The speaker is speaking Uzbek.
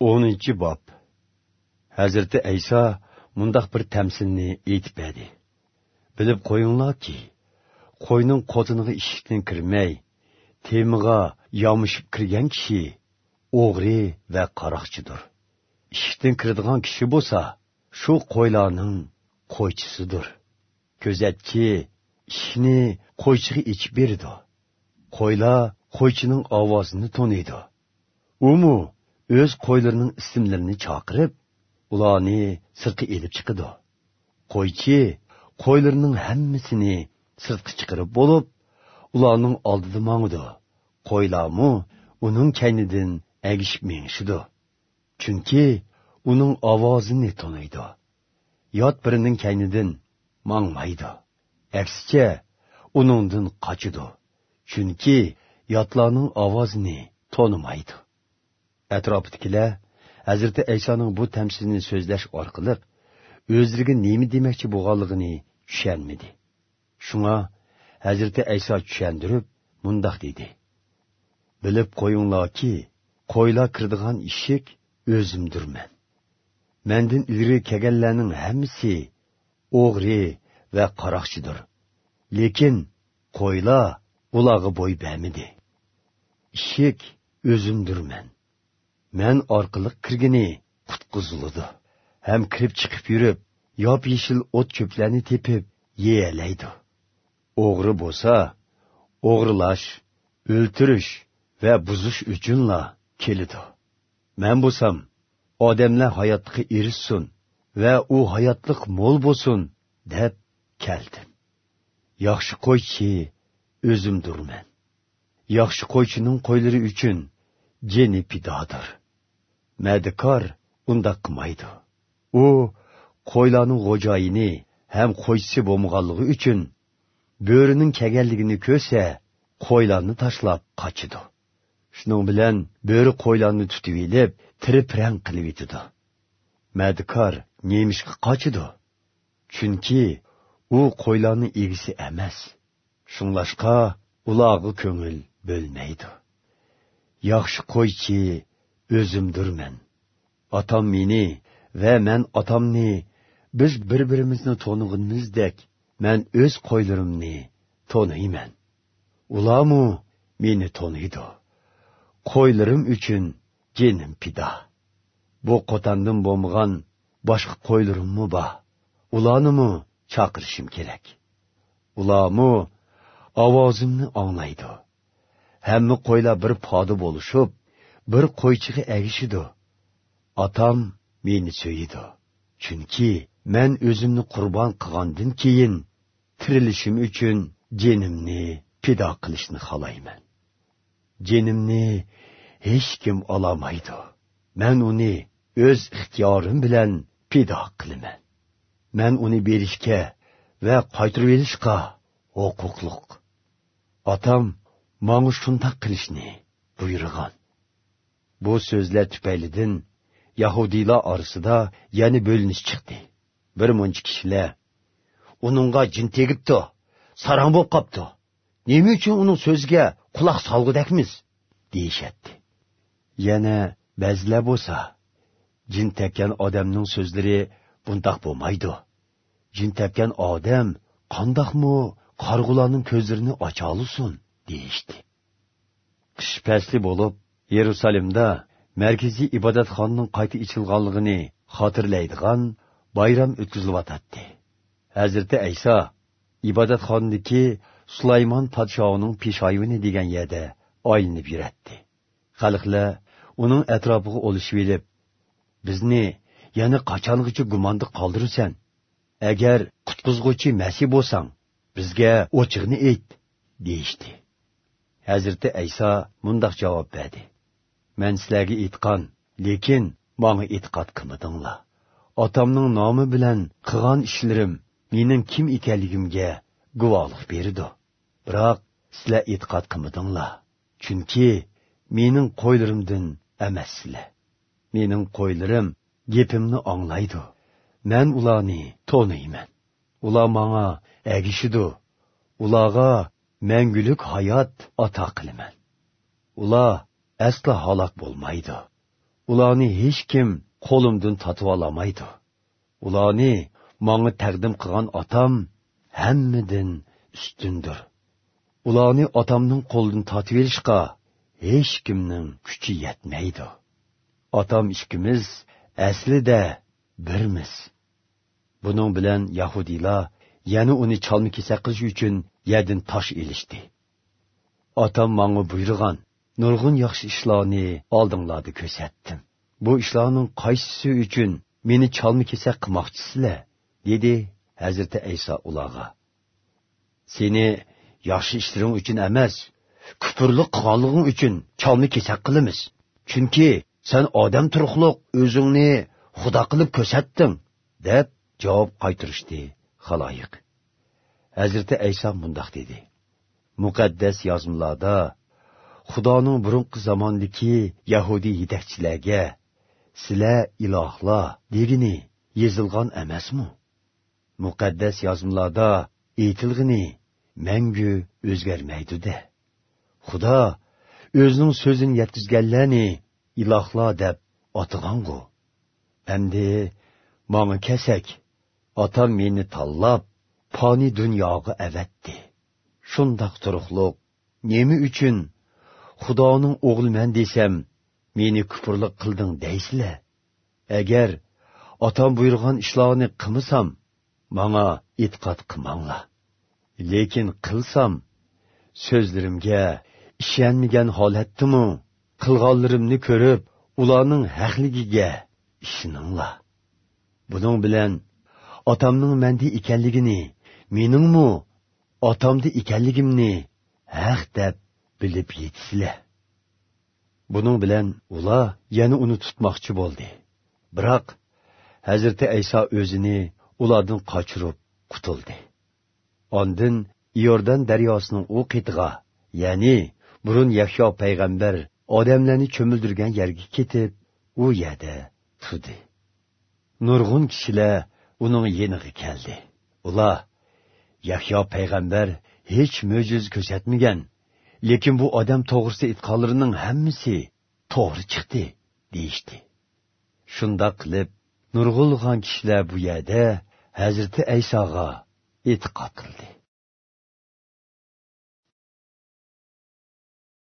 10 bob. Hazrati ayso mundoq bir tamsilni aytib berdi. Bilib qo'yinglarki qo'yning qotiniga eshikdan kirmay temiga yomishib kirgan kishi o'g'ri va qaroqchidir. Eshikdan kiradigan kishi bo'lsa shu qo'ylarning qo'ychisidir. Ko'zatchi ishni qo'ychiga ichib berdi. Qo'ylar qo'ychining ovozini toniydi. Umu o'z qo'ylarining ismlarini chaqirib ularni sirtqa elib chiqidi qo'ychi qo'ylarining hammasini sirtqa chiqarib bo'lib ularning oldida mongdi qo'ylarmu uning kaynidan agishib mengishidi. Chunki uning ovozini toniydi yot birining kaynidan mongmaydi aksicha uningdan qochidi. Chunki yotlarning ovozini tonimaydi atrofidagilar hazrati aysoning bu tamsilini so'zlash orqali o'zlariga nima demoqchi bo'lganligini tushunmadi. Shunga hazrati ayso tushundirib mundoq dedi. Bilib qo'yinglarki qo'ylar kirdigan eshik o'zimdirman mandan ilgari kelganlarning hammasi o'g'ri va qaroqchidir. Lekin qo'ylar ularga bo'y bermidi ishik o'zimdirman men orqali kirgini qutqiziladi ham kirib chiqib yurib yop yeshil o't cho'plarni tepib yeyalaydi o'g'ri bo'lsa o'g'rilash o'ltirish va buzish uchunla keladi man bo'lsam odamlar hayotga erishsin va u hayotliq mo'l bo'lsin deb keldim yaxshi qo'ychi o'zimdirman yaxshi qo'ychining qo'ylari uchun jeni pidodir madikor undaq qilmaydi. U qo'ylarning g'o'joyini ham qo'ychisi bo'lmaganligi uchun bo'rining kelganligini ko'rsa qo'ylarni tashlab qochidi shuning bilan bo'ri qo'ylarni tutib ilib tiripran qilib yetidi madikor nemishga qochidi chunki u qo'ylarni egisi emas. Shunglashqa ularga ko'ngil bo'lmaydi. Yaxshi qo'ychi o'zimdirman otam meni va man otamni biz bir birimizni to'nig'imizdek man o'z qo'ylarimni to'niyman ulamu meni to'niydi qo'ylarim uchun jenim pida. Bu qo'tandim bo'lmagan boshqa qo'ylarimmi bor ularnimi chaqirishim kerak ulamu ovozimni anglaydi hamma qo'ylar bir poda bo'lishib bir qo'ychiga agishidi otam meni so'yidi. Chunki men o'zimni qurbon qilgandan keyin tirilishim uchun jenimni pido qilishni xohlayman. Jenimni hech kim ololmaydi men uni o'z ixtiyorim bilan pido qilaman. Men uni berishga va qaytirib olishga huquqliq. Otam manga shundoq qilishni buyurgan. Bu so'zlar tufaylidan yahudiylar orasida yana bo'linish chiqdi bir muncha kishilar uningga jin tegibdi sarang bo'lib qopti nima uchun uning so'ziga quloq solgudakmiz deyishadi yana ba'zilar bo'lsa jin tekkan odamning so'zlari bundoq bo'lmaydi jin tekkan odam qandoqmi mı, ko'zlarini közlerini olsin deyişti. Kış pesli bo'lib yerusalimda markaziy ibodatxonning qayta ichilganligini xotirlaydigan bayram o'tkazilyotadi hazrati ayso ibodatxonadagi sulaymon podshohining peshoyvini degan yerda oylinib yuratdi. Xalqlar uning atrofiga o'lishib elib bizni yana qachongacha gumonda qoldirsan agar qutqizg'uchi masih bo'lsang bizga ochiqni ayt deyishdi. Hazrati ayso mundaq javob berdi. Man sizlarga aytgan lekin manga e'tiqod qilmadinglar otamning nomi bilan qilgan ishlarim mening kim ekanligimga guvohlik berdi biroq sizlar e'tiqod qilmadinglar chunki mening qo'ylarimdan emassizlar mening qo'ylarim gapimni anglaydi man ularni to'niyman ular manga agishidu ularga mangulik hayot ato qilaman ular asli halok bo'lmaydi. Ularni hech kim qo'limdan tatib olamaydi. Ularni manga taqdim qilgan otam hammadan ustundir. Ularni otamning qo'lidan tatib olishga hech kimning kuchi yetmaydi. Otam ikkimiz aslida birmiz. Buning bilan yahudiylar yana uni chalma kesak qilish uchun yadin tosh ilishdi otam manga buyurgan nurg'un yaxshi ishlarni oldinglarda ko'rsatdim. Bu ishlarning qaysisi uchun meni chalma kesak qilmoqchisizlar dedi hazrati ayso ularga. Seni yaxshi ishlaring uchun emas kufrlik qilganliging uchun chalma kesak qilamiz. Chunki sen odam turuqliq o'zingni xudo qilib ko'rsatding deb javob qaytirishdi haloyiq hazrati ayso mundoq dedi. Muqaddas yozmalarda xudoning burunqi zamondagi yahudiy yetakchilarga sizlar ilohlar degini yezilgan emasmi? Muqaddas yozmalarda aytilg'ini mangu o'zgarmaydi-da. xudo o'zining so'zini yetkazganlarni ilohlar deb otigangu. Endi manga kesak otam meni tanlab poni dunyoga avatdi. Shundoq turuqliq nima uchun xudoning o'g'liman desam meni kufrlik qilding deysizlar. Agar otam buyurgan ishlarni qilmasam manga e'tiqod qilmanglar. Lekin qilsam so'zlarimga ishonmagan holatdimu qilganlarimni ko'rib ularning haqligiga ishoninglar. Buning bilan otamning manda ekanligini meningmi otamda ekanligimni haq deb bilib yetsizlar buning bilan ular yana uni tutmoqchi bo'ldi. Biroq hazrati ayso o'zini ulardan qochirib qutuldi. Ondin iordan daryosining u qetig'a ya'ni burun yahyo payg'ambar odamlarni cho'mildirgan yerga ketib u yerda turdi. Nurg'un kishilar uning yenig'i keldi. Ular yahyo payg'ambar hech mo'jiz ko'rsatmagan lekin bu odam to'g'risida itqonlarining hammasi to'g'ri chiqdi deyishdi. Shundoq qilib nurg'ulg'an kishilar bu yerda hazrati aysoga e'tiqod qildi.